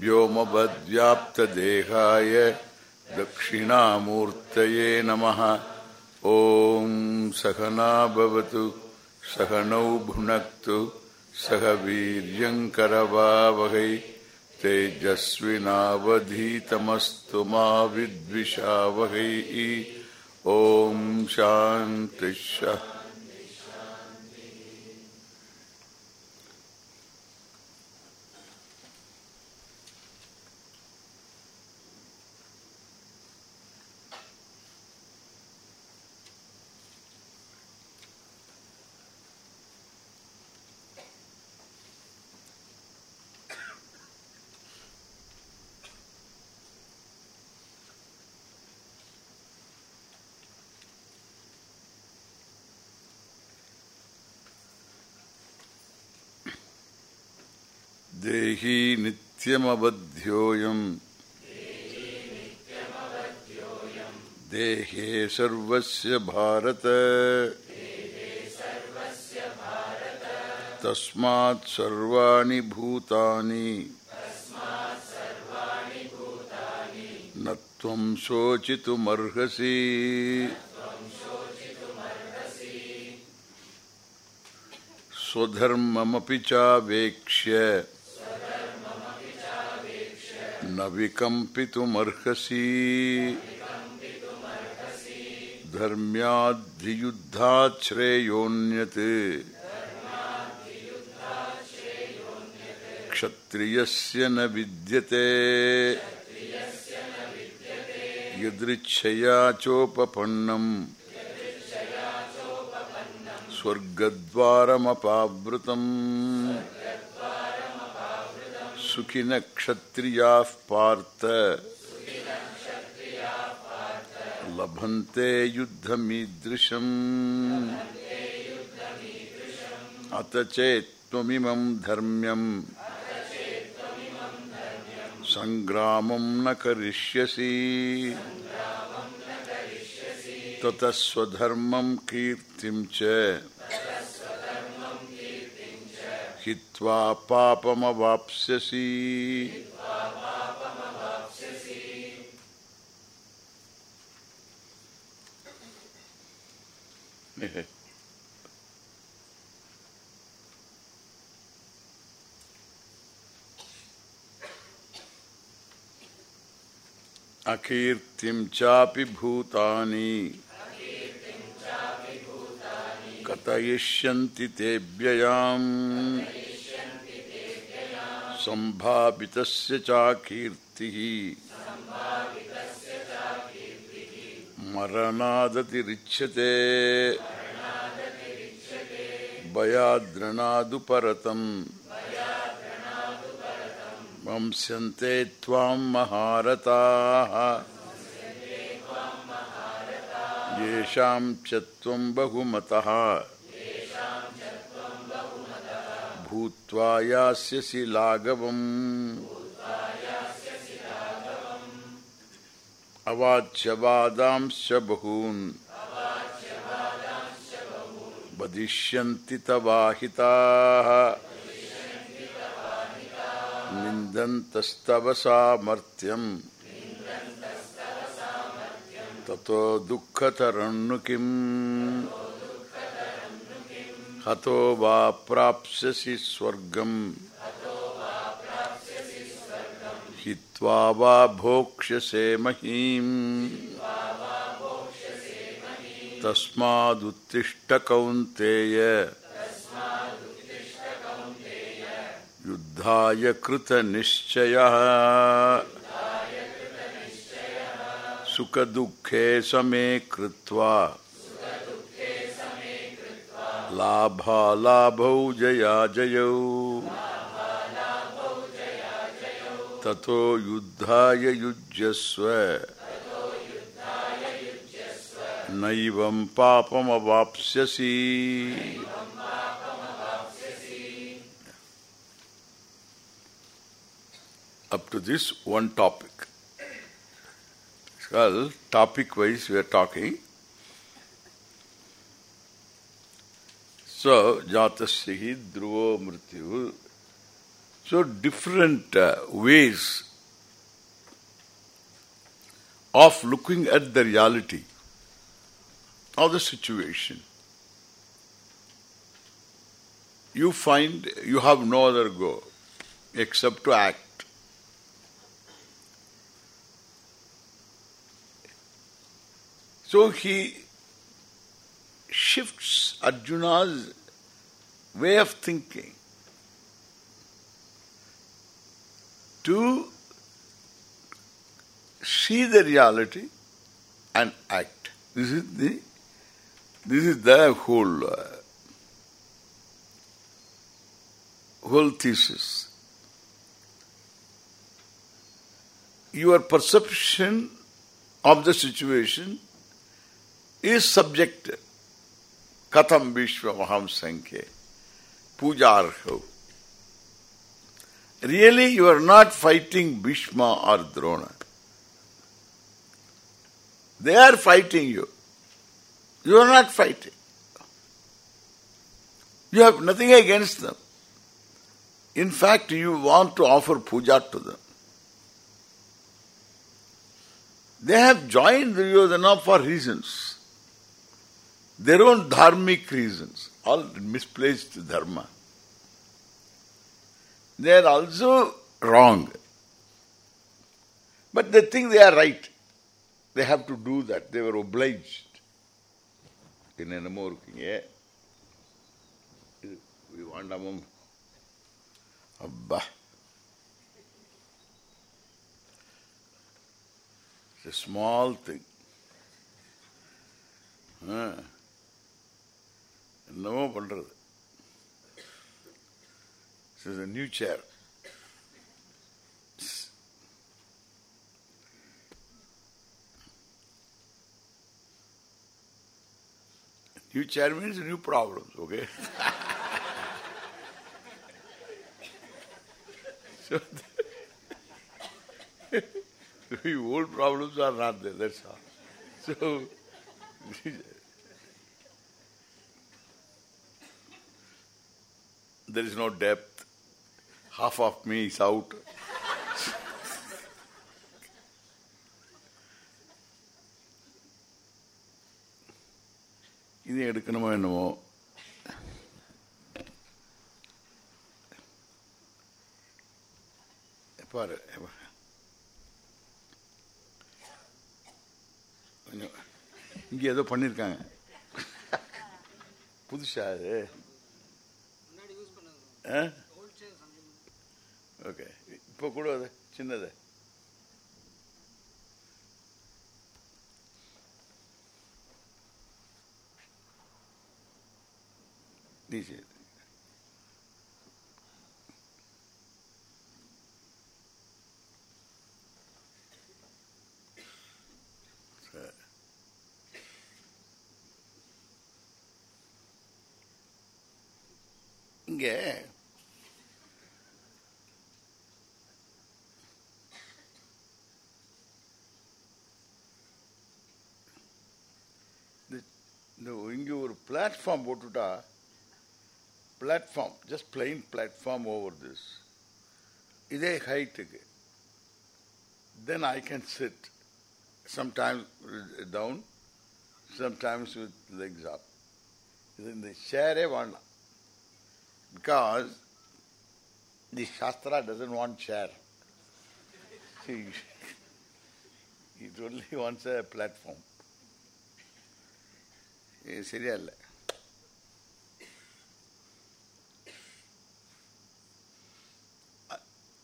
व्योमवद्व्याप्तदेहाय दक्षिणामूर्तये नमः। ॐ सहना भवतु सहनौ भुनक्तु सह वीर्यङ्करवावहै तेजस्विनावधीतमस्तु मा विद्विषावहै। ॐ शान्तिः नित्यमबध्योऽयम् देहे सर्वस्य भारत। तस्मात् सर्वाणि भूतानि। न त्वं शोचितुमर्हसि। स्वधर्ममपि चावेक्ष्य। न विकम्पितुमर्हसि धर्म्याद्धियुद्धात् श्रेयोऽन्यत् क्षत्रियस्य न विद्यते यदृच्छया चोपपन्नम् स्वर्गद्वारमपावृतम् सुखिनः क्षत्रिया पार्थ। लभन्ते युद्धमीदृशम्। अत चेत्त्वमिमं धर्म्यम्। सङ्ग्रामं न करिष्यसि। ततः स्वधर्मं हित्वा पापमवाप्स्यसि। अकीर्तिं चापि भूतानि। कथयिष्यन्ति ते व्ययाम् सम्भावितस्य चाकीर्तिः मरणादतिरिच्यते भयाद्रणादुपरतम् वंस्यन्ते त्वां महारताः येषां च त्वं बहुमतः भूत्वा यास्यसि लाघवम् अवाच्यवादांश्च बहून् वदिष्यन्ति तवाहिताः निन्दन्तस्तव सामर्थ्यम् ततो दुःखतरन्नु किम् हतो वा प्राप्स्यसि स्वर्गम् हित्वा वा भोक्ष्यसे महीम् तस्मादुत्तिष्ठ कौन्तेय युद्धाय कृतनिश्चयः सुखदुःखे समे कृत्वा लाभालाभौ जया जय। तथो युद्धाय युज्यस्व। नैवं पापमवाप्स्यसि। Up to this one topic topic wise we are talking So, jatasya dhruvo mrityu. So, different uh, ways of looking at the reality of the situation. You find you have no other go except to act. So he shifts Arjuna's way of thinking to see the reality and act. This is the this is the whole uh, whole thesis. Your perception of the situation is subjective. Katham Bhishmamaham Sankhe. Pujarho. Really you are not fighting Bhishma or Drona. They are fighting you. You are not fighting. You have nothing against them. In fact, you want to offer puja to them. They have joined Duryodhana for reasons Their own dharmic reasons, all misplaced dharma. They are also wrong. But they think they are right. They have to do that. They were obliged. In என்னமோ இருக்குங்க இது வேண்டாமும் அப்பா It's a small thing. என்னமோ பண்றது This is a new chair. New chair means new problems, okay? so the old problems are not there, that's all. So there is no depth. Half of me is out. இது எடுக்கணுமோ என்னமோ பாரு கொஞ்சம் இங்கே ஏதோ பண்ணியிருக்காங்க புதுசா அது ஓகே இப்போ கூட அது சின்னது நீ சரி ஒரு பிளாட்ஃபார்ம் போட்டுட்டா platform just plain platform over this இதே ஹைட்டுக்கு then I can sit sometimes down, sometimes with legs up. In the chair வேண்டாம் because the Shastra doesn't want chair. See, it only wants a platform. இது சரியா இல்லை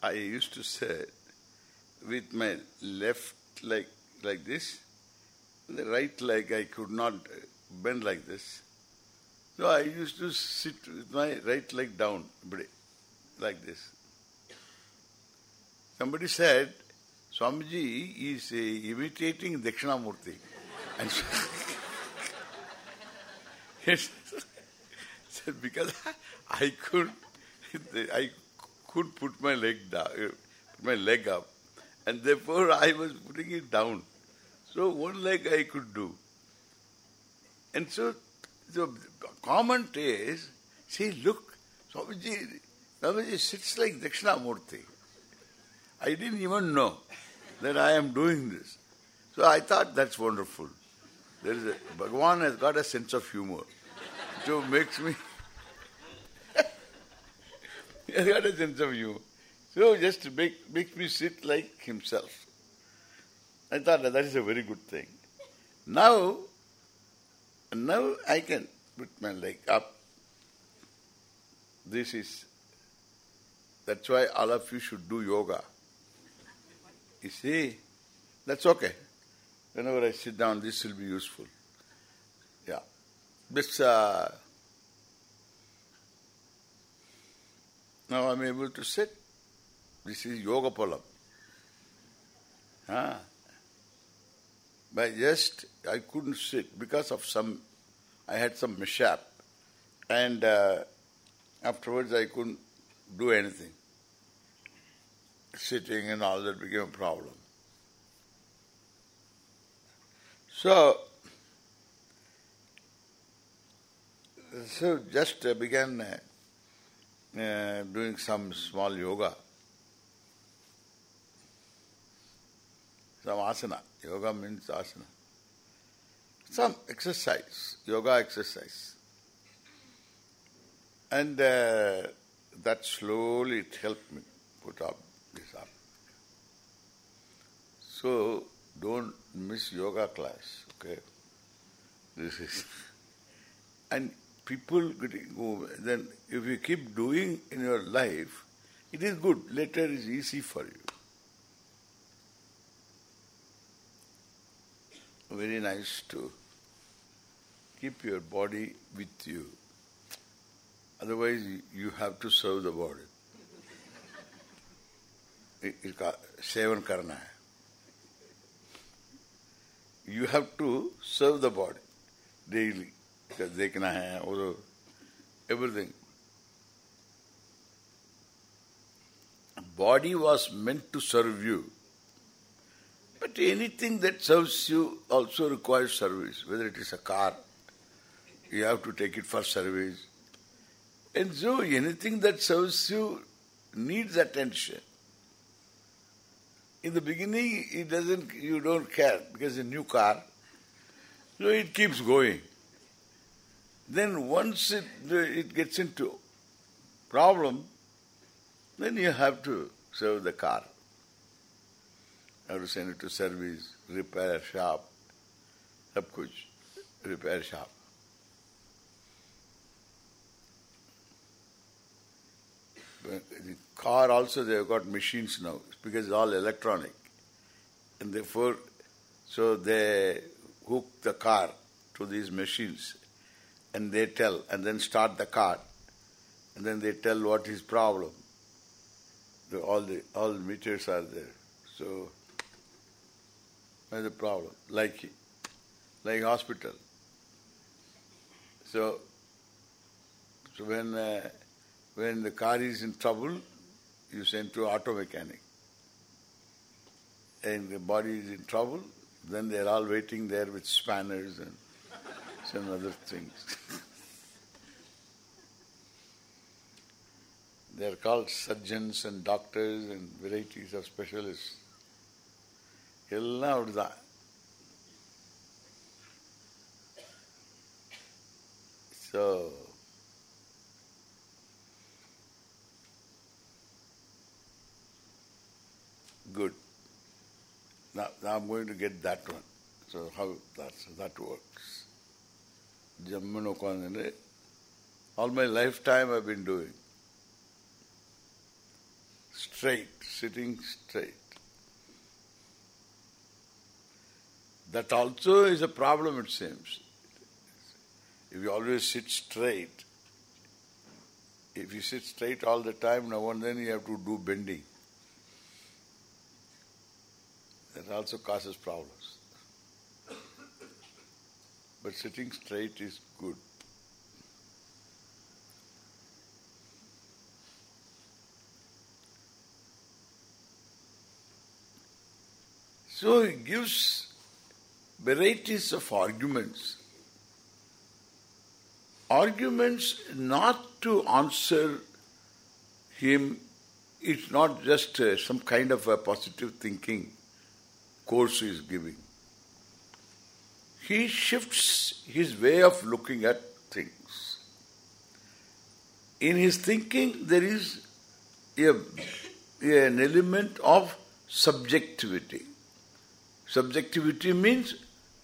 I used to sit with my left leg like this, the right leg I could not bend like this. So I used to sit with my right leg down, like this. somebody said, Swamiji is uh, imitating Dakshinamurti. And so yes, said because I could, I could put my leg down, eh, put my leg up, and therefore I was putting it down. So one leg I could do. And so the comment is, see, look, Swamiji, Swamiji sits like Dakshinamurti. I didn't even know that I am doing this. So I thought that's wonderful. There is a, Bhagavan has got a sense of humor. So makes me he has got a sense of humor. So just make, makes me sit like himself. I thought that, that is a very good thing. Now, now I can put my leg up. This is, that's why all of you should do yoga. You see, that's okay. Whenever I sit down, this will be useful. Yeah. This, uh, now I'm able to sit. This is yoga palam. Ah. But just, I couldn't sit because of some, I had some mishap. And uh, afterwards I couldn't do anything. Sitting and all that became a problem. So, so just uh, began uh, doing some small yoga. Some asana. Yoga means asana. Some exercise, yoga exercise. And uh, that slowly it helped me put up this up. So, don't miss yoga class, okay? This is... And people go, then if you keep doing in your life, it is good. Later is easy for you. Very nice to keep your body with you. Otherwise, you have to serve the body. Karna hai. You have to serve the body daily. देखना है और everything. Body was meant to serve you. But anything that serves you also requires service. Whether it is a car, you have to take it for service. And so anything that serves you needs attention. In the beginning, it doesn't, you don't care because it's a new car. So it keeps going. Then once it it gets into problem, then you have to serve the car. You have to send it to service, repair shop, sab repair shop. But the car also they have got machines now because it's all electronic and therefore so they hook the car to these machines and they tell and then start the car and then they tell what is problem. The, all the all the meters are there. So what's the problem? Like like hospital. So so when uh, when the car is in trouble, you send to auto mechanic. And the body is in trouble, then they are all waiting there with spanners and some other things. they are called surgeons and doctors and varieties of specialists. எல்லாம் அப்படிதான் So, good. Now, now I'm going to get that one. So how that's, that works. Jamman Okandane, all my lifetime I've been doing. Straight, sitting straight. That also is a problem it seems. If you always sit straight, if you sit straight all the time, now and then you have to do bending. That also causes problems. But sitting straight is good. So he gives varieties of arguments. Arguments not to answer him, it's not just uh, some kind of a positive thinking course he is giving. He shifts his way of looking at things. In his thinking there is a, an element of subjectivity. Subjectivity means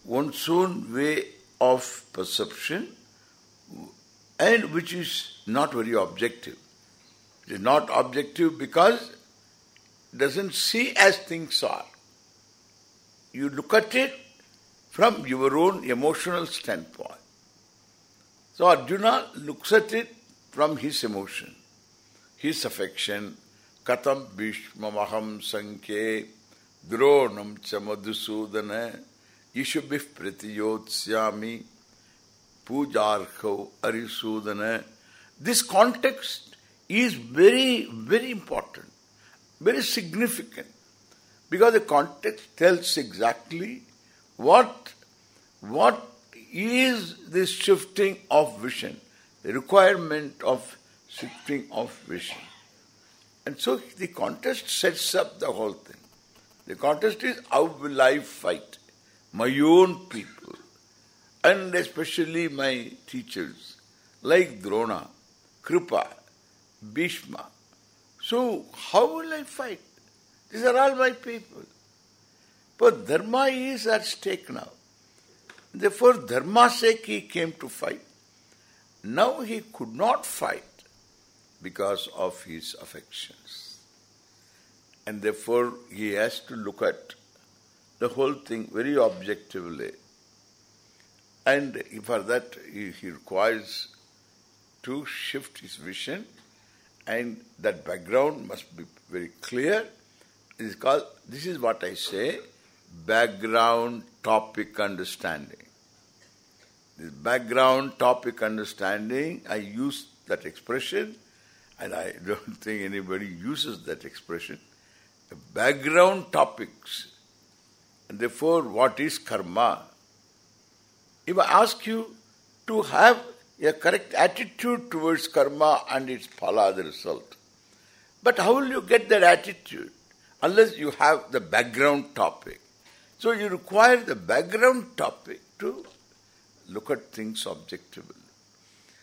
one's own way of perception and which is not very objective. It is not objective because doesn't see as things are. You look at it from your own emotional standpoint. So Arjuna looks at it from his emotion, his affection, katam bhishmamaham sankhe dronam cha madhusudana ishubhih pratiyotsyami pujarkho arisudana. This context is very, very important, very significant. Because the context tells exactly what what is this shifting of vision, the requirement of shifting of vision. And so the contest sets up the whole thing. The contest is how will I fight my own people and especially my teachers like Drona, Kripa, Bhishma. So how will I fight? These are all my people. But dharma is at stake now. Therefore, dharma's sake he came to fight. Now he could not fight because of his affections. And therefore he has to look at the whole thing very objectively. And for that he, he requires to shift his vision and that background must be very clear. It is called, this is what I say, background topic understanding. This background topic understanding, I use that expression and I don't think anybody uses that expression. The background topics. And therefore, what is karma? If I ask you to have a correct attitude towards karma and its phala, the result. But how will you get that attitude? Unless you have the background topic. So you require the background topic to look at things objectively.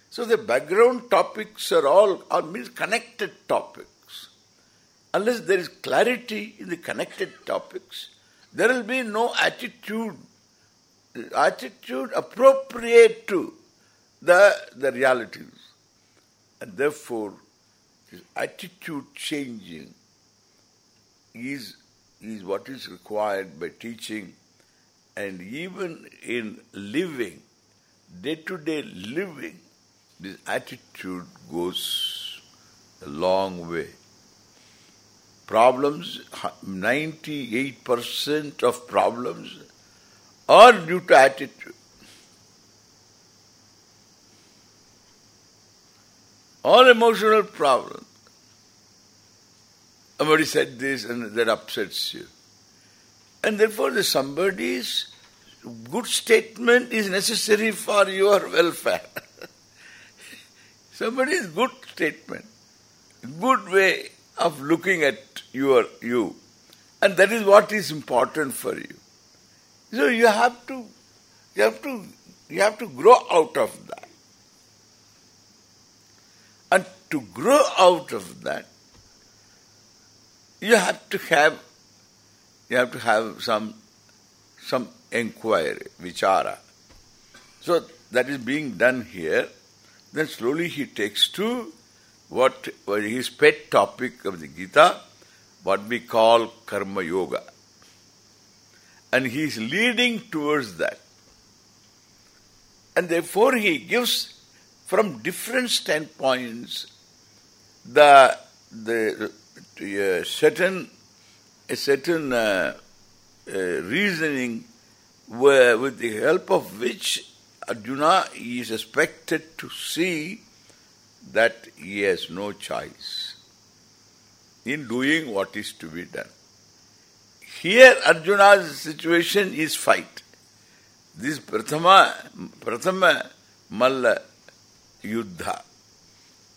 So the background topics are all, are means connected topics. Unless there is clarity in the connected topics, there will be no attitude, attitude appropriate to the, the realities. And therefore, attitude changing is, is what is required by teaching and even in living, day-to-day -day living, this attitude goes a long way. Problems, 98% of problems are due to attitude. All emotional problems. Somebody said this and that upsets you. And therefore the somebody's good statement is necessary for your welfare. somebody's good statement, good way of looking at your you. And that is what is important for you. So you have to you have to you have to grow out of that. And to grow out of that, you have to have you have to have some some inquiry, vichara. So that is being done here. Then slowly he takes to what, his pet topic of the Gita, what we call karma yoga. And he is leading towards that. And therefore he gives from different standpoints the the uh, certain a certain uh, uh, reasoning with the help of which Arjuna is expected to see that he has no choice in doing what is to be done. Here Arjuna's situation is fight. This Prathama, Prathama Malla Yuddha,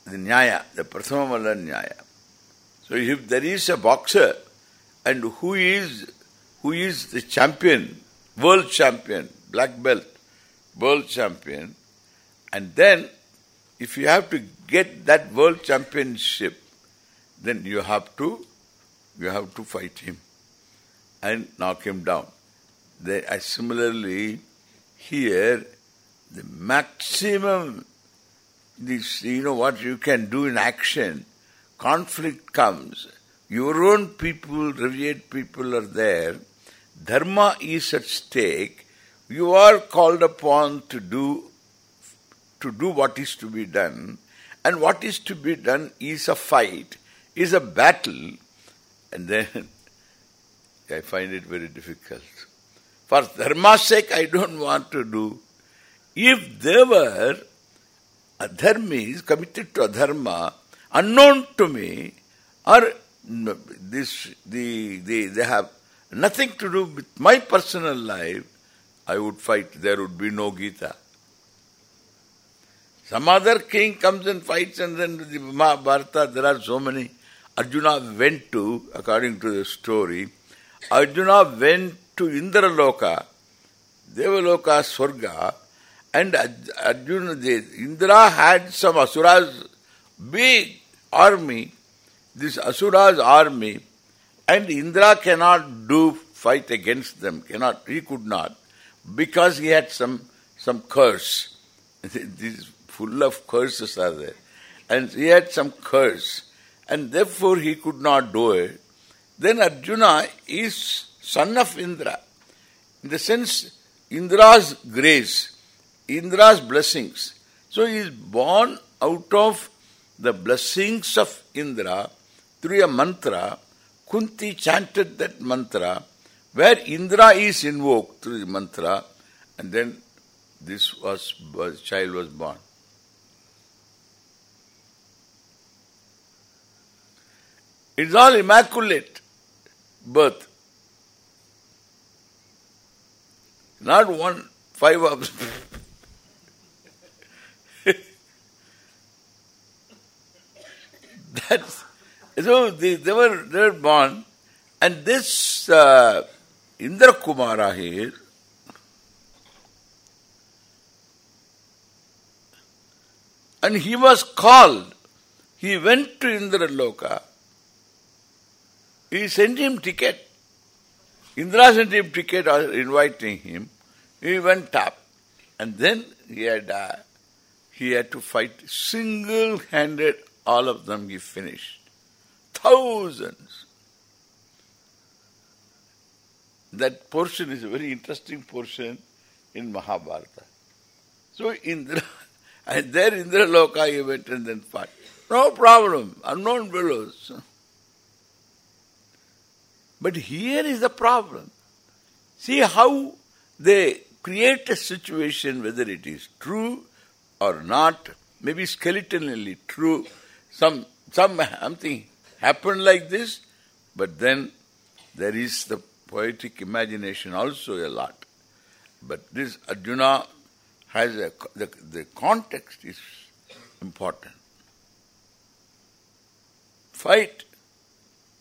the Nyaya, the Prathama Malla Nyaya. So if there is a boxer and who is who is the champion, world champion, black belt, world champion, and then if you have to get that world championship, then you have to you have to fight him and knock him down. They, I similarly here the maximum this you know what you can do in action conflict comes your own people revered people are there dharma is at stake you are called upon to do to do what is to be done and what is to be done is a fight is a battle and then I find it very difficult for dharma's sake, I don't want to do. If they were adharmis, committed to adharma, unknown to me, or this, the, the, they have nothing to do with my personal life, I would fight. There would be no Gita. Some other king comes and fights and then the Mahabharata, there are so many. Arjuna went to, according to the story, Arjuna went to Indraloka, Devaloka, Swarga, and Arjuna, Indra had some Asuras, big army, this Asuras army, and Indra cannot do fight against them, cannot, he could not, because he had some some curse. this full of curses are there. And he had some curse, and therefore he could not do it. Then Arjuna is son of Indra. In the sense, Indra's grace, Indra's blessings. So he is born out of the blessings of Indra through a mantra. Kunti chanted that mantra where Indra is invoked through the mantra and then this was, child was born. It's all immaculate birth. Not one, five of That's so they, they were they were born, and this uh, Indra Kumara here and he was called. He went to Indra Loka. He sent him ticket. Indra sent him ticket inviting him. He went up. And then he had uh, he had to fight single-handed all of them he finished. Thousands. That portion is a very interesting portion in Mahabharata. So Indra, and there Indra Loka he went and then fought. No problem, unknown fellows. But here is the problem. See how they create a situation, whether it is true or not, maybe skeletonally true, some something happened like this, but then there is the poetic imagination also a lot. But this Arjuna has a, the, the context is important. Fight,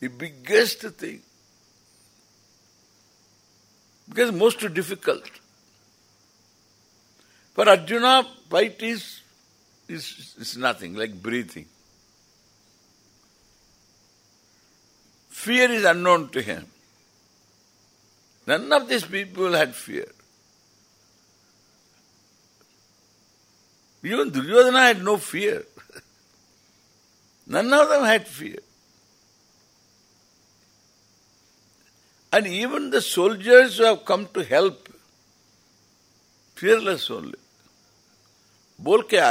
the biggest thing, because most difficult. For Arjuna, fight is, is, is nothing, like breathing. Fear is unknown to him. None of these people had fear. Even Duryodhana had no fear. None of them had fear. And even the soldiers who have come to help, fearless only. Bol ke.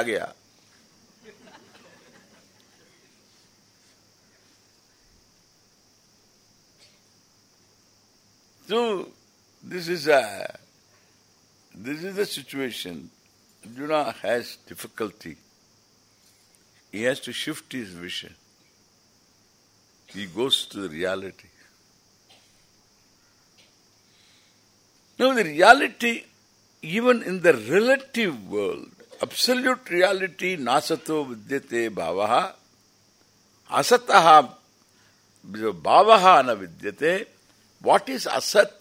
So, this is a, this is the situation. Arjuna has difficulty. He has to shift his vision. He goes to the reality. Now the reality, even in the relative world, absolute reality, nasato vidyate bhavaha, asataha bhavaha na vidyate, what is asat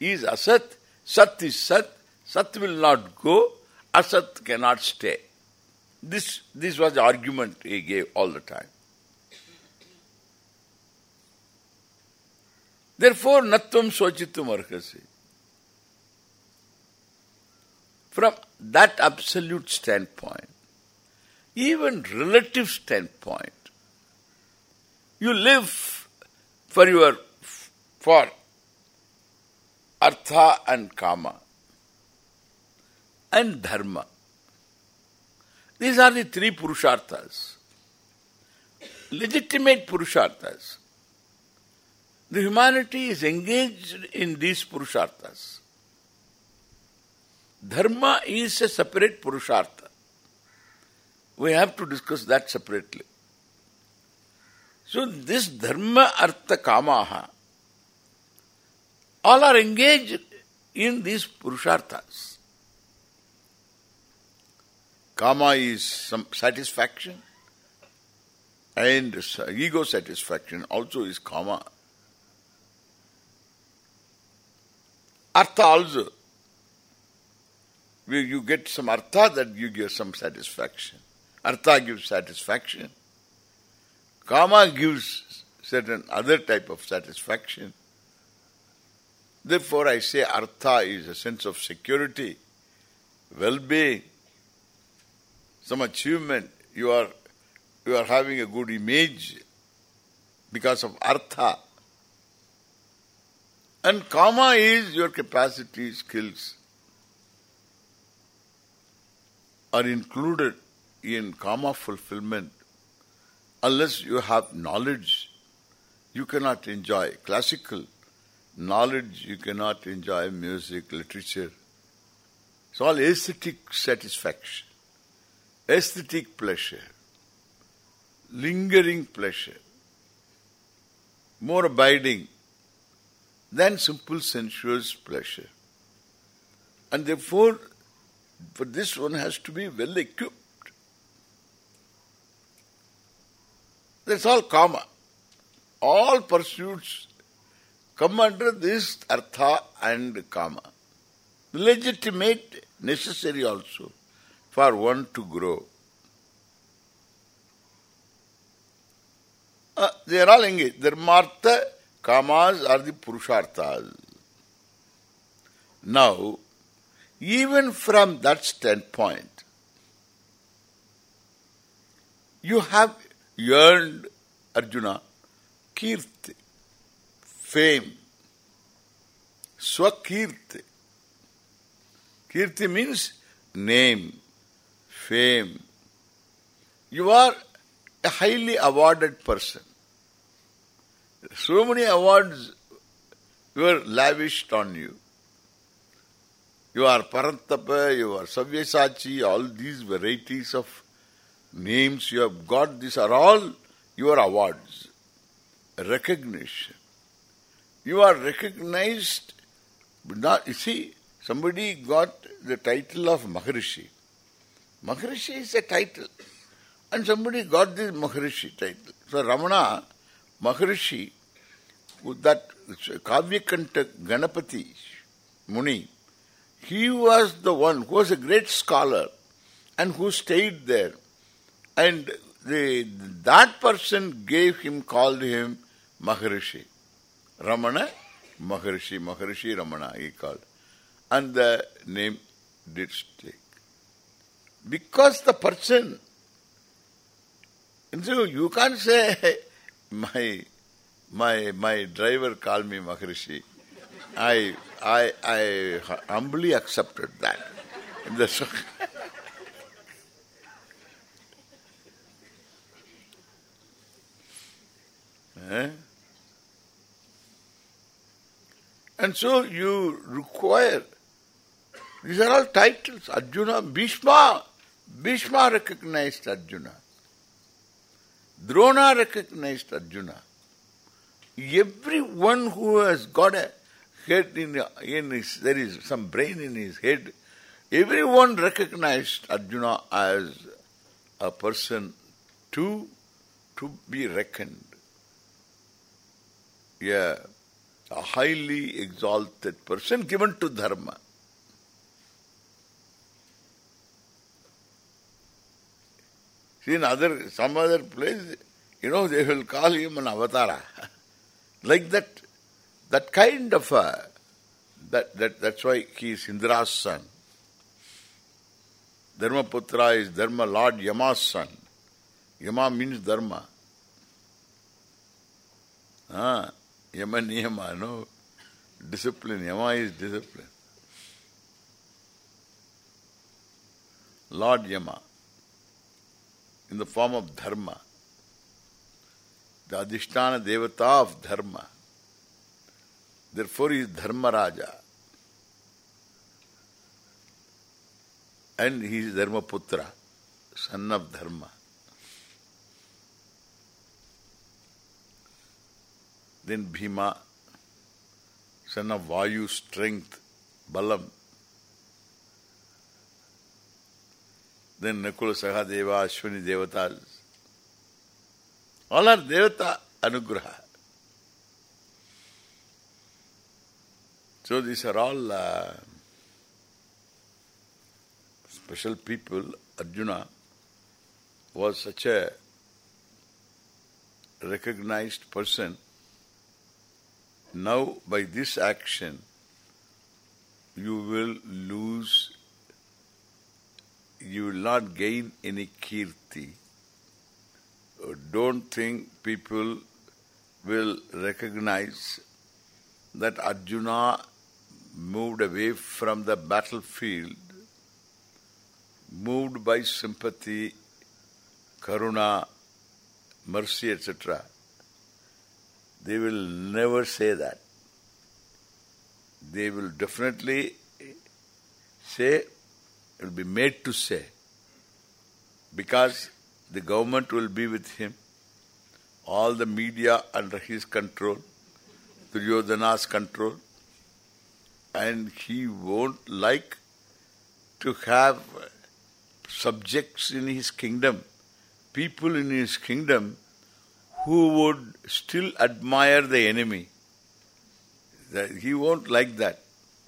is asat, sat is sat, sat will not go, asat cannot stay. This, this was the argument he gave all the time. Therefore, natvam sochitum arhasi. From that absolute standpoint, even relative standpoint, you live for your, for artha and kama and dharma. These are the three purusharthas. Legitimate purusharthas. The humanity is engaged in these purusharthas. Dharma is a separate purushartha. We have to discuss that separately. So this dharma, artha, kamaha, all are engaged in these purusharthas. Kama is some satisfaction and ego satisfaction also is kama. Artha also. Where you get some artha that you give some satisfaction. Artha gives satisfaction. Kama gives certain other type of satisfaction. Therefore I say artha is a sense of security, well-being, some achievement. You are you are having a good image because of artha. And kama is your capacity, skills are included in kama fulfillment. Unless you have knowledge, you cannot enjoy classical knowledge, you cannot enjoy music, literature. It's all aesthetic satisfaction, aesthetic pleasure, lingering pleasure, more abiding than simple sensuous pleasure. And therefore, for this one has to be well equipped. That's all karma. All pursuits come under this artha and kama. Legitimate, necessary also for one to grow. Uh, they are all engaged. Dharmartha, kamas are the purusharthas. Now, even from that standpoint, you have earned, Arjuna, kirti, fame, swakirti. Kirti means name, fame. You are a highly awarded person. So many awards were lavished on you. You are Parantapa, you are Savyasachi, all these varieties of names you have got, these are all your awards. Recognition. You are recognized, but not, you see, somebody got the title of Maharishi. Maharishi is a title. And somebody got this Maharishi title. So Ramana, Maharishi, that Kavyakanta Ganapati Muni, he was the one who was a great scholar and who stayed there. And the, that person gave him, called him Maharishi. Ramana, Maharishi, Maharishi Ramana, he called. And the name did stick. Because the person, and so you can't say, my, my, my driver called me Maharishi. I, I, I humbly accepted that. Eh? And so you require, these are all titles. Arjuna, Bhishma, Bhishma recognized Arjuna. Drona recognized Arjuna. Everyone who has got a head in, in his, there is some brain in his head, everyone recognized Arjuna as a person to, to be reckoned. Yeah, a highly exalted person given to dharma. See, in other, some other place, you know, they will call him an avatara. like that, that kind of a, that, that, that's why he is Indra's son. Dharmaputra is Dharma, Lord Yama's son. Yama means Dharma. Ah, Yama Niyama, no. Discipline. Yama is discipline. Lord Yama in the form of dharma. The Adhishtana Devata of dharma. Therefore he is Dharma Raja. And he is Dharma Putra, son of Dharma. Then Bhima, son of Vayu, strength, Balam. Then Nakula Sahadeva, Ashwini Devatas. All are Devata Anugraha. So these are all uh, special people. Arjuna was such a recognized person. Now by this action you will lose you will not gain any kirti. Uh, don't think people will recognize that Arjuna moved away from the battlefield, moved by sympathy, karuna, mercy, etc. They will never say that. They will definitely say will be made to say because the government will be with him, all the media under his control, Duryodhana's control, and he won't like to have subjects in his kingdom, people in his kingdom who would still admire the enemy. He won't like that,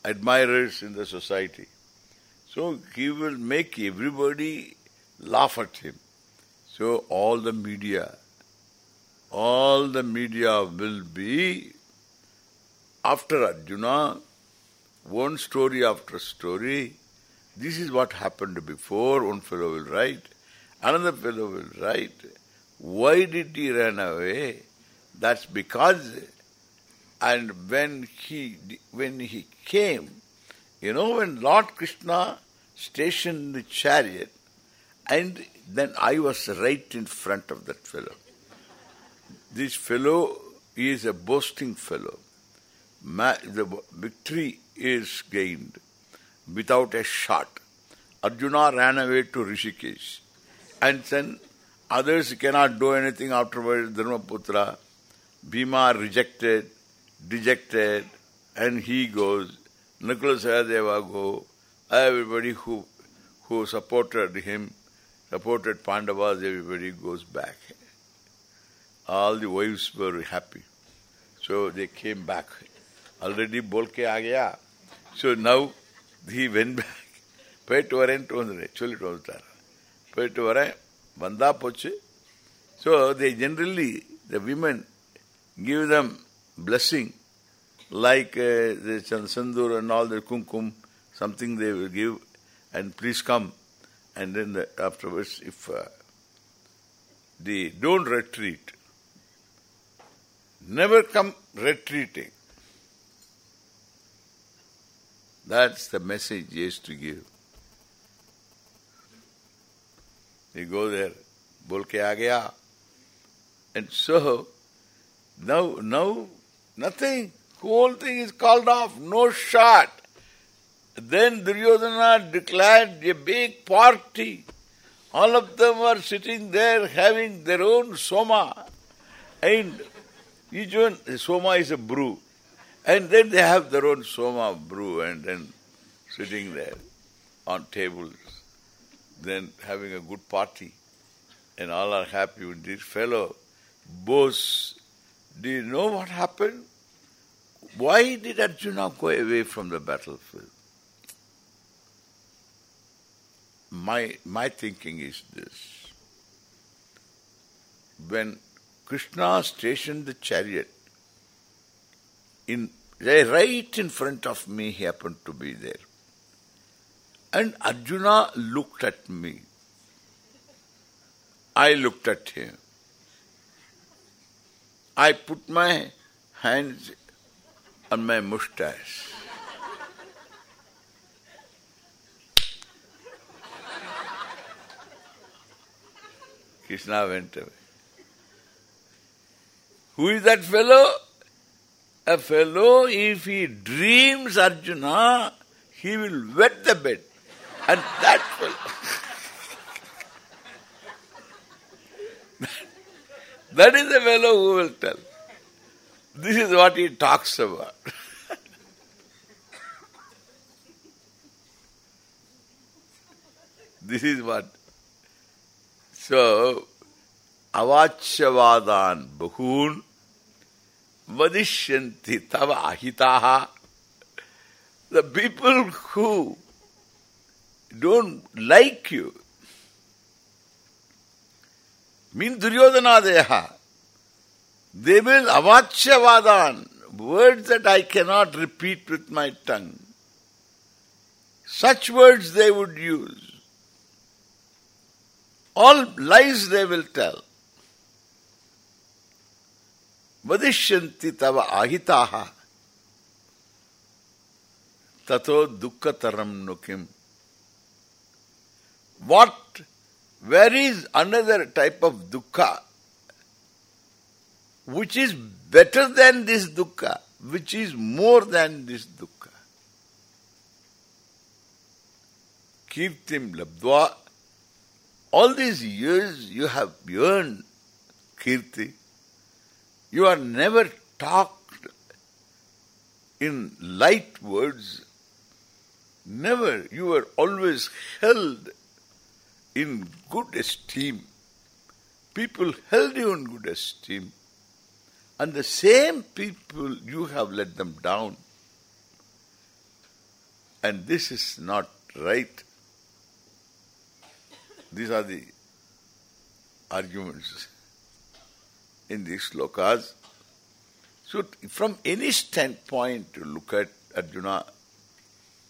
admirers in the society. So he will make everybody laugh at him. So all the media, all the media will be after Arjuna, one story after story. This is what happened before, one fellow will write, another fellow will write. Why did he run away? That's because, and when he when he came, you know, when Lord Krishna stationed the chariot, and then I was right in front of that fellow. This fellow is a boasting fellow. Ma the victory is gained without a shot. Arjuna ran away to Rishikesh. And then others cannot do anything afterwards, Dharmaputra. Bhima rejected, dejected, and he goes. Nakula Sahadeva go. Everybody who who supported him, supported Pandavas, everybody goes back. All the wives were happy. So they came back. Already bolke aa So now he went back. போயிட்டு வரேன்ட்டு வந்துடு சொல்லிட்டு வந்துட்டார் போயிட்டு வரேன் Vanda poche, So they generally, the women give them blessing like uh, the Sandur and all the kumkum, something they will give and please come. And then the, afterwards, if uh, they don't retreat, never come retreating. That's the message he has to give. You go there, gaya. And so, now, now, nothing. Whole thing is called off, no shot. Then Duryodhana declared a big party. All of them are sitting there having their own soma. And each one, soma is a brew. And then they have their own soma brew and then sitting there on tables, then having a good party. And all are happy with this fellow. Boss, do you know what happened? Why did Arjuna go away from the battlefield? My my thinking is this. When Krishna stationed the chariot in right in front of me he happened to be there. And Arjuna looked at me. I looked at him. I put my hands on my mustache. Krishna went away. Who is that fellow? A fellow, if he dreams Arjuna, he will wet the bed. And that fellow... that is the fellow who will tell. This is what he talks about. this is what. So, avachyavadan bahun vadishyanti tava ahitaha. The people who don't like you mean Duryodhanadeha. They will avachyavadan, words that I cannot repeat with my tongue. Such words they would use. All lies they will tell. Vadishyanti tava ahitaha tato dukkataram nukim. What, where is another type of dukkha which is better than this dukkha, which is more than this dukkha. Kirtim labdva, all these years you have earned kirti. You are never talked in light words. Never. You are always held in good esteem. People held you in good esteem. And the same people, you have let them down. And this is not right. These are the arguments in these slokas. So from any standpoint to look at Arjuna,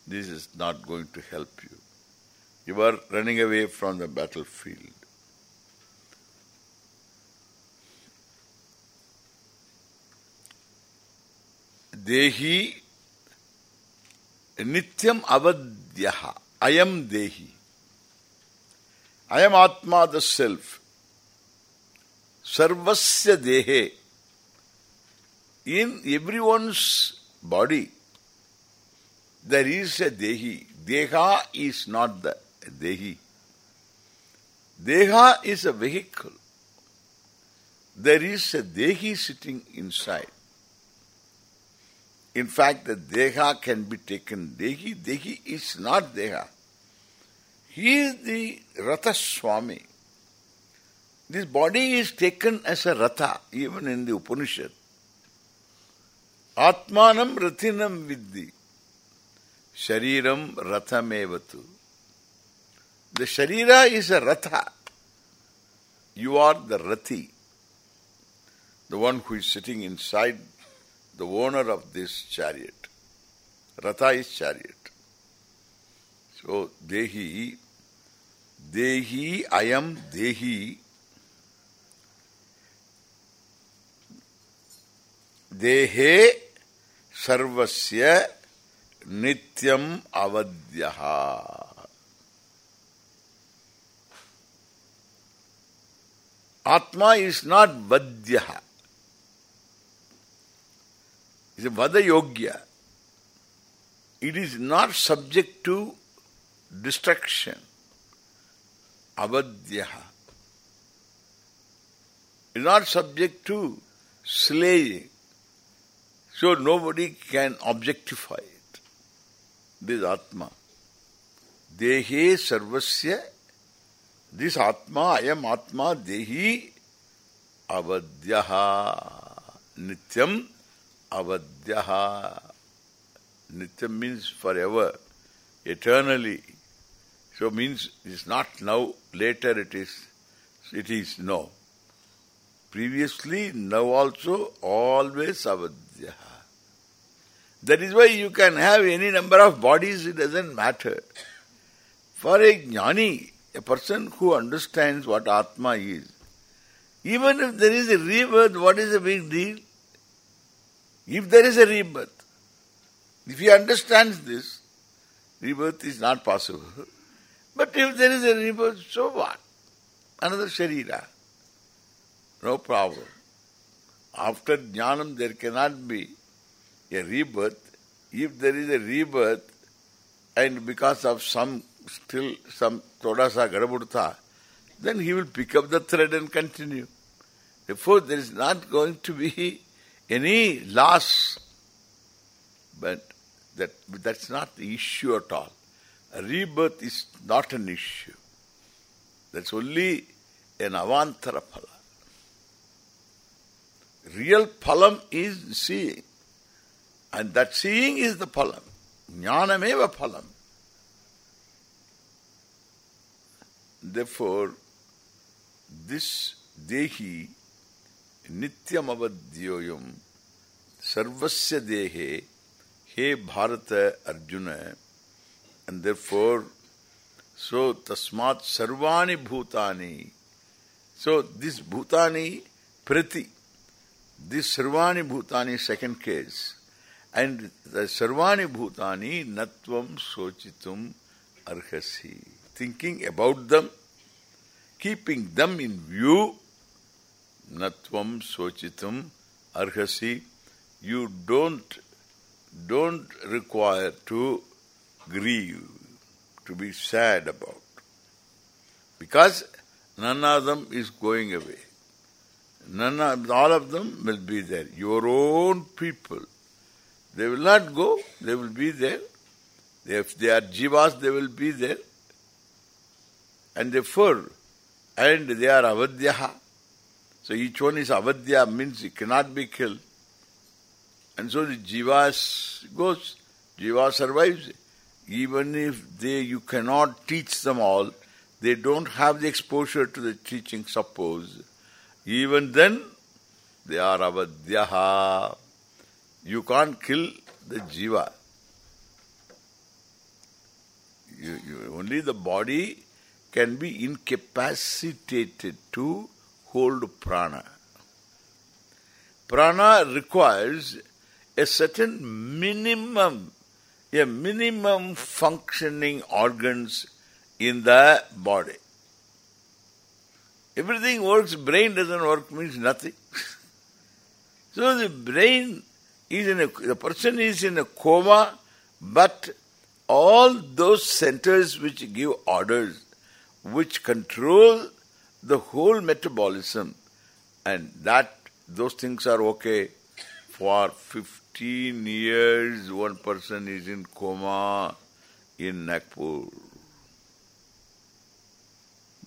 this is not going to help you. You are running away from the battlefield. Dehi Nityam Avadyaha. I am Dehi. I am Atma, the Self. Sarvasya Dehe. In everyone's body, there is a Dehi. Deha is not the Dehi. Deha is a vehicle. There is a Dehi sitting inside. In fact, the Deha can be taken. Dehi, Dehi is not Deha. He is the Ratha Swami. This body is taken as a Ratha, even in the Upanishad. Atmanam Rathinam Vidhi. Shariram Rathamevatu. The Sharira is a Ratha. You are the Rathi. The one who is sitting inside the owner of this chariot. Ratha is chariot. So, Dehi, Dehi, I am Dehi, Dehe Sarvasya Nityam Avadyaha. Atma is not Vadyaha. It's a Vada Yogya. It is not subject to destruction. Avadyaha. It is not subject to slaying. So nobody can objectify it. This Atma. Dehe sarvasya. This Atma, I am Atma, Dehi avadyaha. Nityam avadyaha. Nityam means forever, eternally. So means it's not now, later it is, it is no. Previously, now also, always avadyaha. That is why you can have any number of bodies, it doesn't matter. For a jnani, a person who understands what Atma is, even if there is a rebirth, what is the big deal? If there is a rebirth, if he understands this, rebirth is not possible. But if there is a rebirth, so what? Another sharira. No problem. After jnanam there cannot be a rebirth. If there is a rebirth and because of some still some todasa gadabudta, then he will pick up the thread and continue. Therefore there is not going to be any loss. But that that's not the issue at all. A rebirth is not an issue. That's only an avantara phala. Real phalam is seeing. And that seeing is the phalam. Jnanameva phalam. Therefore, this dehi nityam avadyoyam sarvasya dehe he Bharata Arjuna and therefore so tasmat sarvani bhutani so this bhutani prati this sarvani bhutani second case and the sarvani bhutani natvam sochitum arhasi thinking about them keeping them in view natvam sochitum arhasi you don't don't require to grieve, to be sad about. Because none of them is going away. None of, all of them will be there. Your own people. They will not go, they will be there. If they are jivas, they will be there. And therefore, and they are avadyaha. So each one is avadya, means it cannot be killed. And so the jiva goes, jiva survives. Even if they you cannot teach them all, they don't have the exposure to the teaching, suppose. Even then, they are avadyaha. You can't kill the jiva. You, you, only the body can be incapacitated to hold prana. Prana requires a certain minimum, a minimum functioning organs in the body. Everything works, brain doesn't work means nothing. so the brain is in a, the person is in a coma, but all those centers which give orders, which control the whole metabolism, and that those things are okay for 15 years one person is in coma in Nagpur.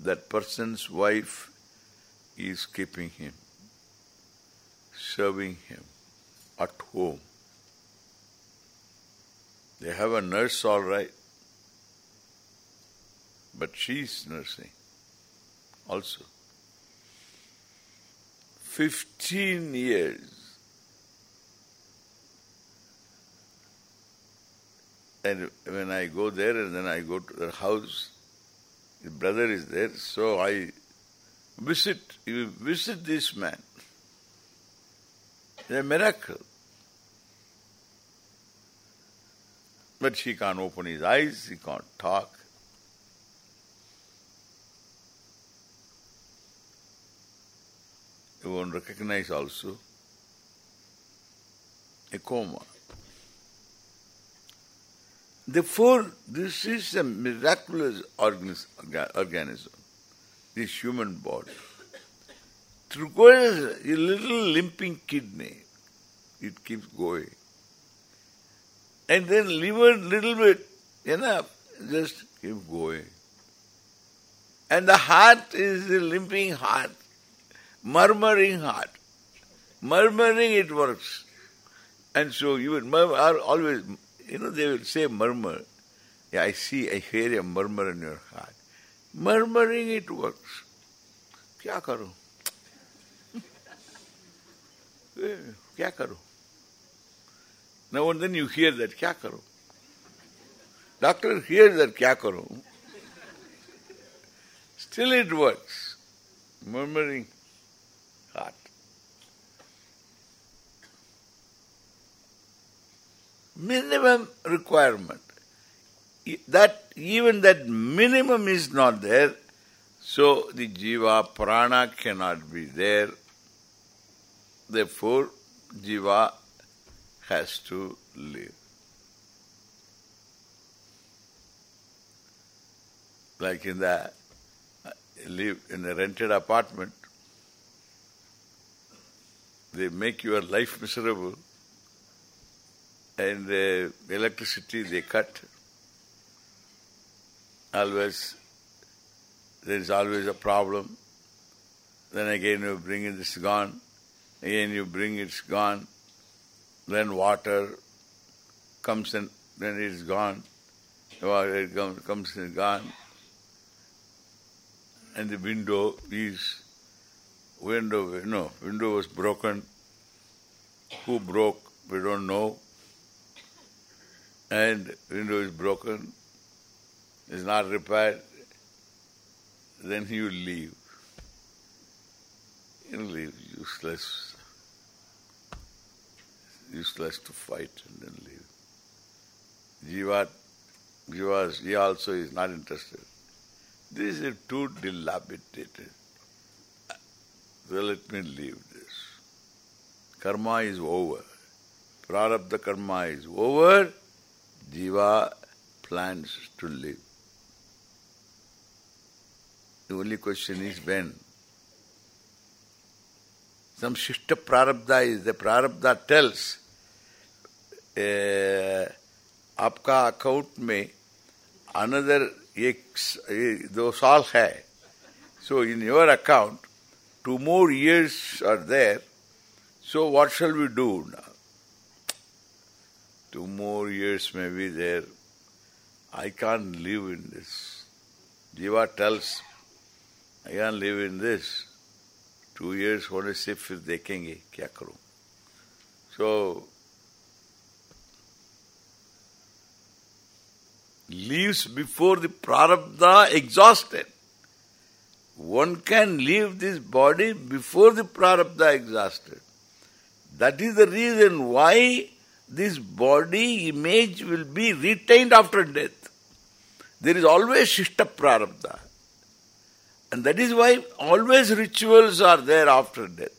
That person's wife is keeping him, serving him at home. They have a nurse all right, but she's nursing also. Fifteen years. And when I go there and then I go to the house, his brother is there, so I visit, you visit this man. It's a miracle. But she can't open his eyes, he can't talk. You won't recognize also. a coma. Therefore, this is a miraculous organism, this human body. Through goes a little limping kidney, it keeps going. And then liver little bit, enough, just keep going. And the heart is a limping heart, murmuring heart. Murmuring it works. And so you would murmur, always, you know, they will say murmur. Yeah, I see, I hear a murmur in your heart. Murmuring it works. Kya karo? Eh, kya karo? Now and then you hear that, kya karo? Doctor hears that, kya karo? Still it works. Murmuring heart. Minimum requirement. That even that minimum is not there, so the jiva prana cannot be there. Therefore, jiva has to live. Like in the uh, live in a rented apartment, they make your life miserable and uh, electricity they cut. Always, there is always a problem. Then again you bring it, it's gone. Again you bring it, it's gone. Then water comes and then it's gone. Water comes and gone and the window is window no window was broken who broke we don't know and window is broken is not repaired then he will leave will leave useless useless to fight and then leave jiva jiva he also is not interested this is too dilapidated. So let me leave this. Karma is over. Prarabdha karma is over. Jiva plans to live. The only question is when. Some shishta prarabdha is, the prarabdha tells, uh, आपका account में another एक दो साल है so in your account two more years are there so what shall we do now two more years may be there I can't live in this Jiva tells I can't live in this two years होने से फिर देखेंगे क्या करूं so leaves before the prarabdha exhausted. One can leave this body before the prarabdha exhausted. That is the reason why this body image will be retained after death. There is always shishta prarabdha. And that is why always rituals are there after death.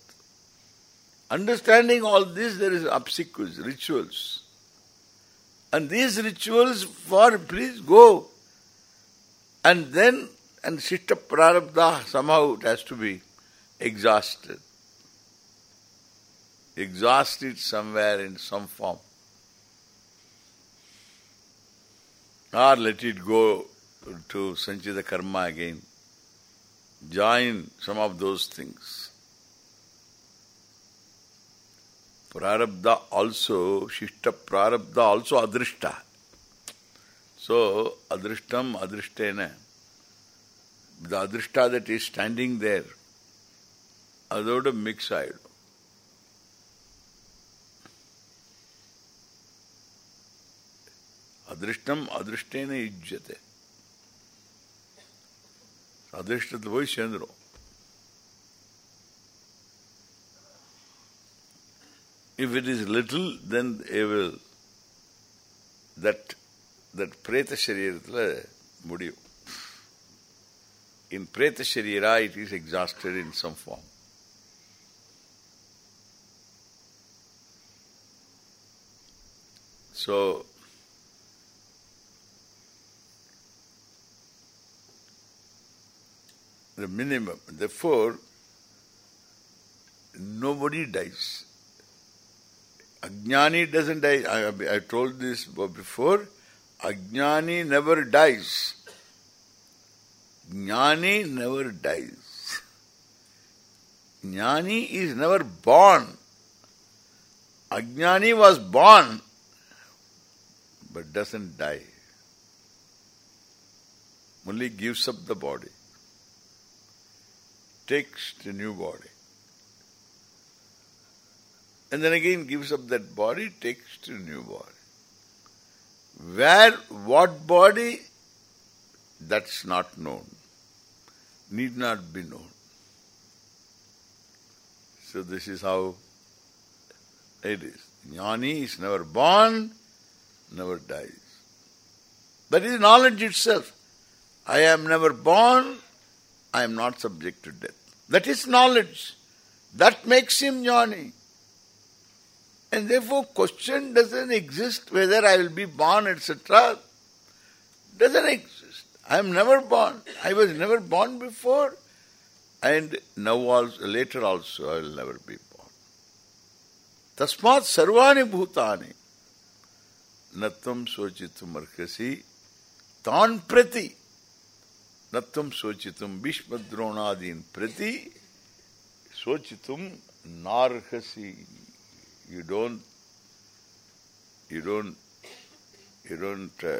Understanding all this, there is obsequies, rituals. And these rituals for, please go. And then, and Shishta Prarabdha, somehow it has to be exhausted exhaust it somewhere in some form. Or let it go to Sanchita Karma again. Join some of those things. Prarabdha also, Shishta Prarabdha also Adrishta. So, Adrishtam Adrishtena. The Adrishta that is standing there, அதோடு mix side. ಅದೃಷ್ಟಂ ಅದೃಷ್ಟೇನ ಯುಜ್ಯತೆ ಅದೃಷ್ಟದ ಹೋಗಿ ಸೇಂದ್ರು If it is little, then they will that that preta sharirathila mudiyu. In preta sharira it is exhausted in some form. So, the minimum. Therefore, nobody dies. Ajnani doesn't die. I, I told this before. Ajnani never dies. Jnani never dies. Jnani is never born. Ajnani was born, but doesn't die. Only gives up the body. Takes the new body. And then again gives up that body, takes the new body. Where, what body, that's not known. Need not be known. So this is how it is. Jnani is never born, never dies. That is knowledge itself. I am never born, I am not subject to death. That is knowledge. That makes him jnani. And therefore question doesn't exist whether I will be born, etc. Doesn't exist. I am never born. I was never born before. And now also, later also I will never be born. Tasmat sarvani bhutani natvam sochitum arhasi tan prati natvam sochitum bhishmadronadin prati sochitum narhasi you don't you don't you don't uh,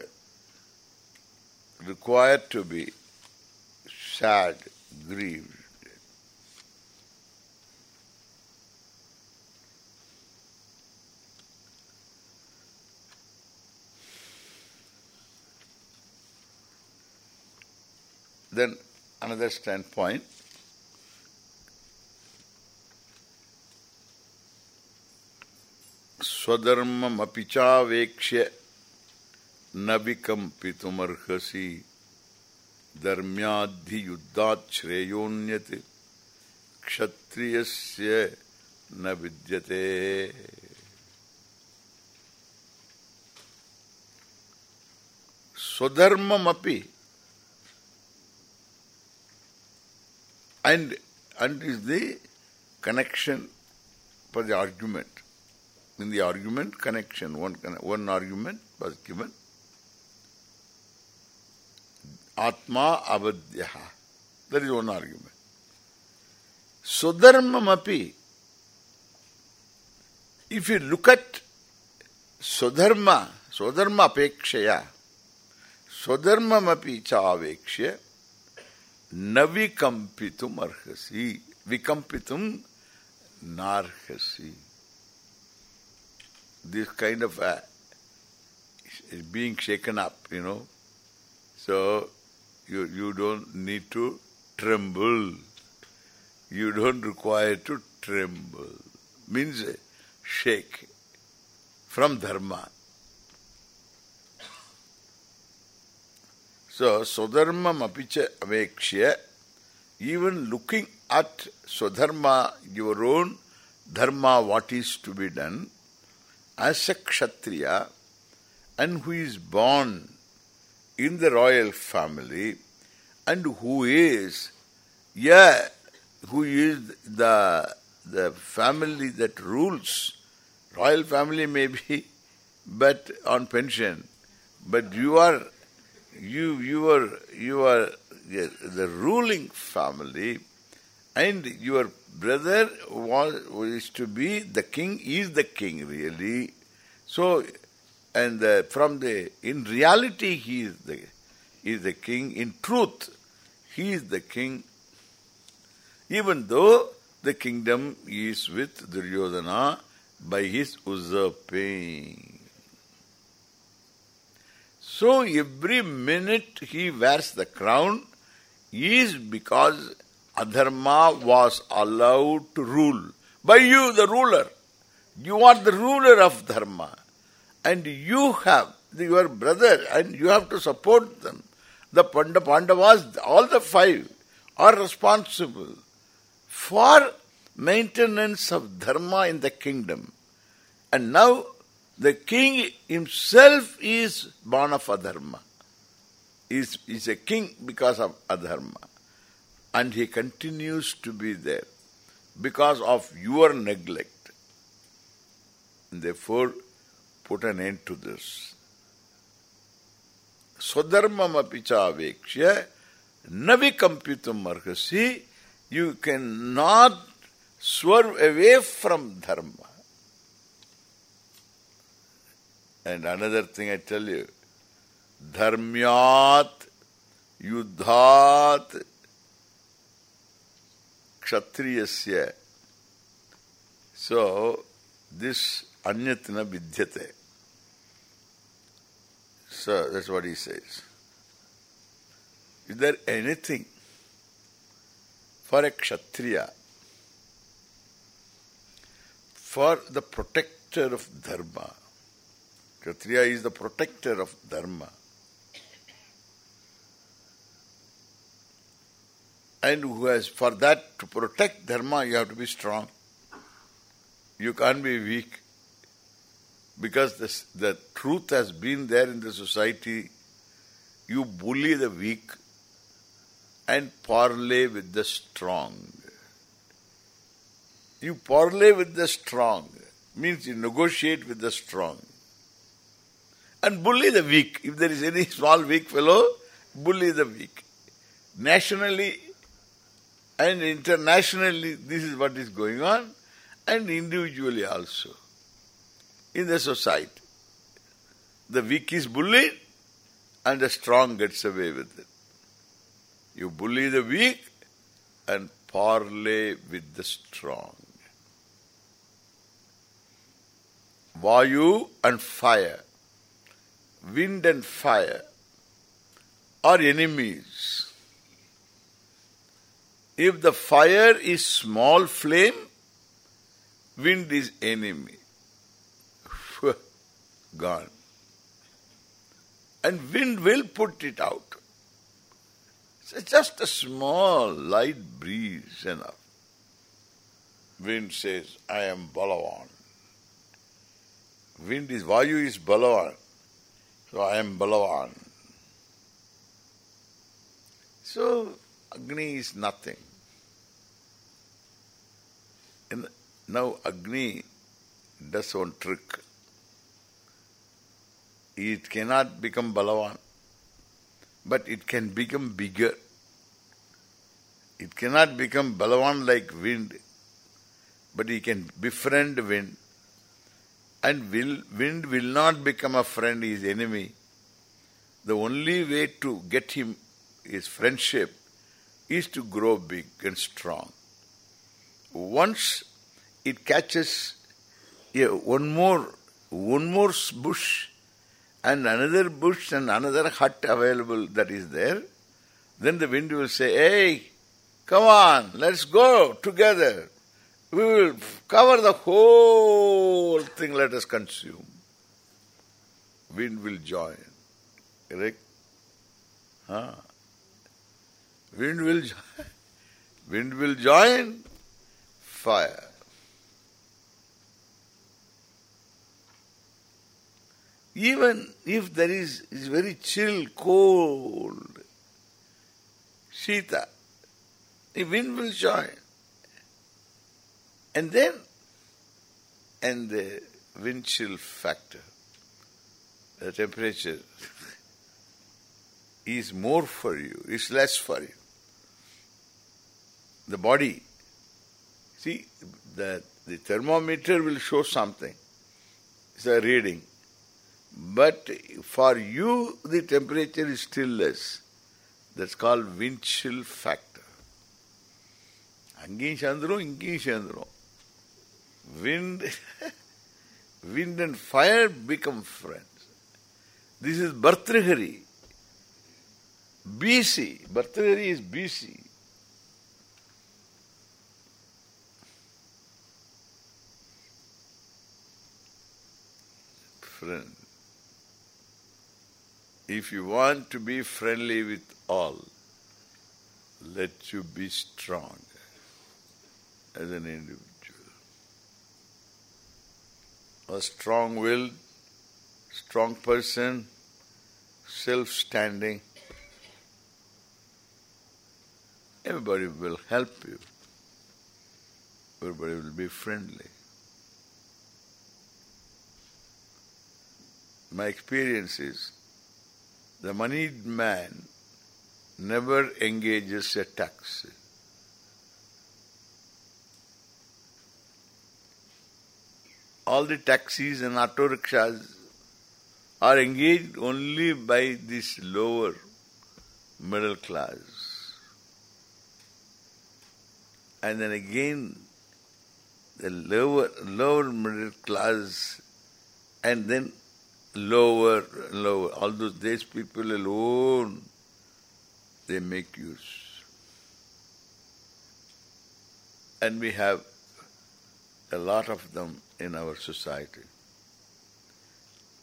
require to be sad, grieved. Then another standpoint स्वधर्ममपि चावेक्ष्य न विकम्पितुमर्हसि धर्म्याद्धियुद्धात् श्रेयोन्यत् क्षत्रियस्य न विद्यते स्वधर्ममपि and and is the connection for the argument in the argument connection. One, one argument was given. Atma avadyaha. That is one argument. Swadharmamapi. If you look at Swadharma, Swadharma apekshaya, Swadharmamapi cha avekshya, navikampitum arhasi. Vikampitum narhasi this kind of uh, is being shaken up, you know. So you you don't need to tremble. You don't require to tremble. Means uh, shake from dharma. So swadharma apicha avekshya, even looking at swadharma, your own dharma, what is to be done, as a kshatriya and who is born in the royal family and who is yeah who is the the family that rules royal family maybe, but on pension. But you are you you are you are the ruling family and your brother was, was to be the king, is the king really. So, and the, from the, in reality he is the, is the king. In truth, he is the king. Even though the kingdom is with Duryodhana by his usurping. So every minute he wears the crown is because Adharma was allowed to rule. By you, the ruler. You are the ruler of Dharma. And you have your brother and you have to support them. The Pandavas, all the five, are responsible for maintenance of Dharma in the kingdom. And now The king himself is born of adharma. Is is a king because of adharma. And he continues to be there because of your neglect. Therefore, put an end to this. Swadharmam apicha avekshya navikampitum arhasi you cannot swerve away from dharma. And another thing I tell you, dharmyat yuddhat kshatriyasya. So, this anyatina vidyate. So, that's what he says. Is there anything for a kshatriya, for the protector of dharma, kshatriya is the protector of dharma, and who has, for that, to protect dharma, you have to be strong. You can't be weak. Because this, the truth has been there in the society, you bully the weak and parley with the strong. You parley with the strong, means you negotiate with the strong. And bully the weak. If there is any small weak fellow, bully the weak. Nationally and internationally, this is what is going on, and individually also in the society. The weak is bullied and the strong gets away with it. You bully the weak and parley with the strong. Vayu and fire, wind and fire are enemies. If the fire is small flame, wind is enemy gone. And wind will put it out. It's just a small light breeze enough. Wind says, I am Balawan. Wind is, Vayu is Balawan. So I am Balawan. So Agni is nothing. And now Agni does one trick it cannot become Balawan, but it can become bigger. It cannot become Balawan like wind, but it can befriend wind. And will, wind will not become a friend, his enemy. The only way to get him his friendship is to grow big and strong. Once it catches yeah, one more one more bush and another bush and another hut available that is there, then the wind will say, hey, come on, let's go together. We will cover the whole thing, let us consume. Wind will join. Correct? Huh? Wind will join. Wind will join fire. Even if there is, is very chill, cold, Shita, the wind will join. And then, and the wind chill factor, the temperature is more for you, is less for you. The body, see, the, the thermometer will show something. It's a reading. But for you, the temperature is still less. That's called wind chill factor. அங்கேயும் சேர்ந்துரும் இங்கேயும் சேர்ந்துரும் wind wind and fire become friends. This is Bhartrihari. BC Bhartrihari is BC friend. If you want to be friendly with all, let you be strong as an individual. A strong will strong person, self-standing. Everybody will help you. Everybody will be friendly. My experience is the moneyed man never engages a taxi. All the taxis and auto rickshaws are engaged only by this lower middle class. And then again, the lower lower middle class and then lower lower. All those these people alone they make use. And we have a lot of them in our society.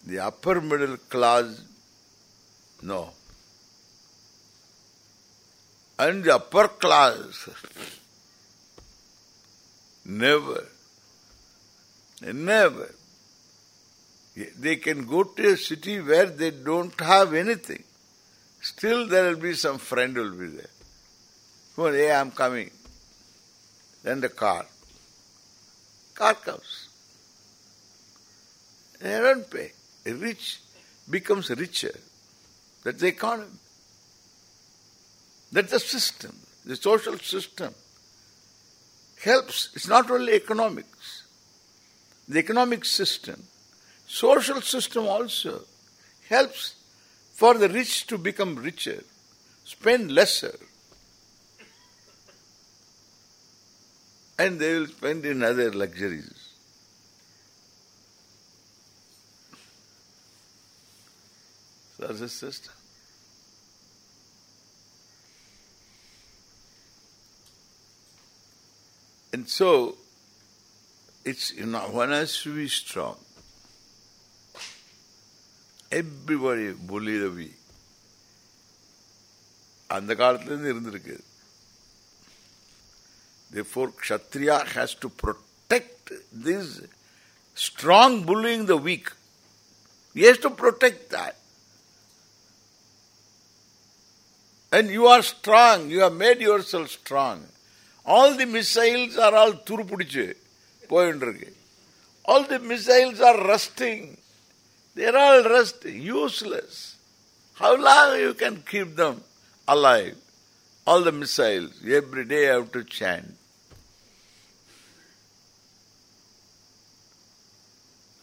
The upper middle class, no. And the upper class, never, never. They can go to a city where they don't have anything. Still there will be some friend will be there. Well, hey, I'm coming. Then the car. Car comes. They don't pay. A rich becomes richer. That's the economy. That's the system. The social system helps. It's not only economics. The economic system, social system also helps for the rich to become richer, spend lesser. And they will spend in other luxuries. That's the system. And so, it's, you know, one has to be strong. Everybody bully the weak. அந்த காலத்திலிருந்து இருந்திருக்கு Therefore, Kshatriya has to protect this strong bullying the weak. He has to protect that. And you are strong. You have made yourself strong. All the missiles are all thurupudichu. Poyundrukku. All the missiles are rusting. They are all rusting. Useless. How long you can keep them alive? All the missiles. Every day I have to chant.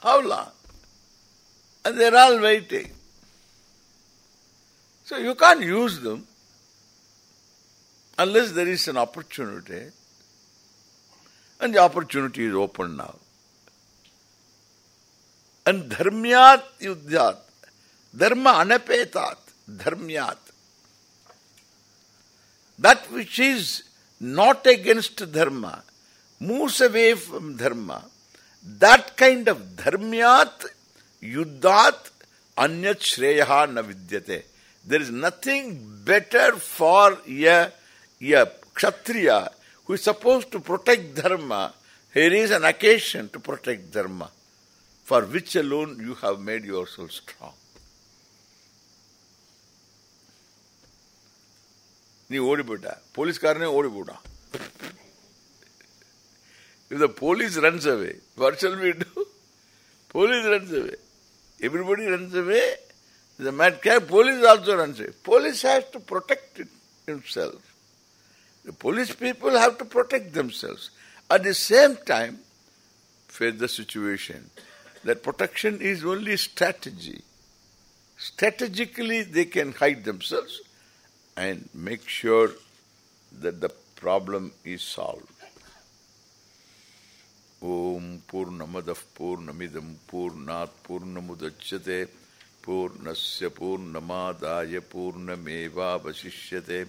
How long? And they're all waiting. So you can't use them unless there is an opportunity. And the opportunity is open now. And dharmyat yuddhyat. Dharma anapetat. Dharmyat. That which is not against dharma moves away from dharma. That kind of dharmyat yuddhat anyat shreyaha na vidyate. There is nothing better for a, a kshatriya who is supposed to protect dharma. Here is an occasion to protect dharma, for which alone you have made yourself strong. நீ ஓடி போயிட்ட போலீஸ்காரனே ஓடி போட்டான் If the police runs away, what shall we do? Police runs away. Everybody runs away. The madcap police also runs away. Police has to protect it himself. The police people have to protect themselves. At the same time, face the situation. That protection is only strategy. Strategically, they can hide themselves and make sure that the problem is solved. Om Purnamadav Purnamidam Purnat Purnamudachyate Purnasya Purnamadaya Purnameva Vasishyate